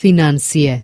Financia.